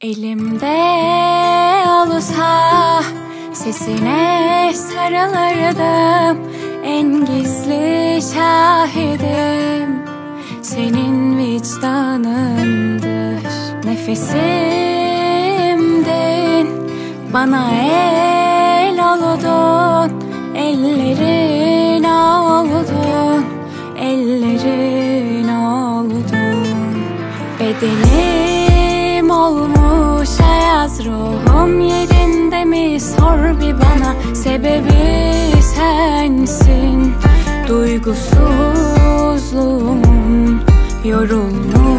Elimde olsa sesine sarılırdım. En gizli şahidim senin vicdanındır. Nefesimdin bana el oldun Ellerin oldun Ellerin oldun Bedenim olmuş ayaz Ruhum yerinde mi? Sor bir bana Sebebi sensin. Duygusuzluğumun Yorulmuşluğumun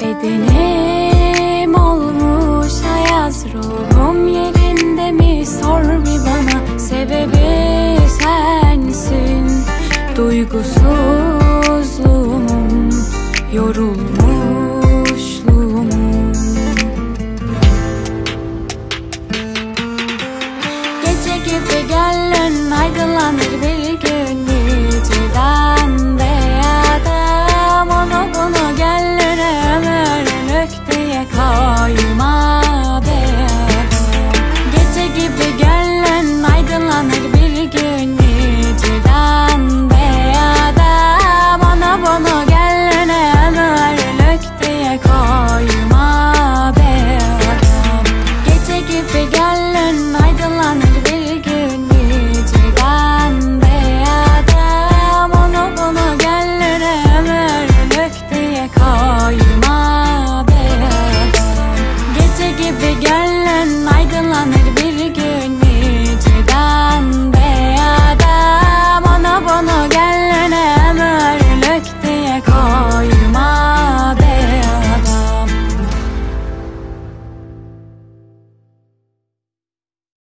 Bedenim olmuş ayaz Ruhum yerinde mi? Sor bir bana Sebebi sensin. Duygusuzluğumun Yorulmuşluğumun Gece gibi gönlün aydınlanır koyma beyaz Gece gibi gel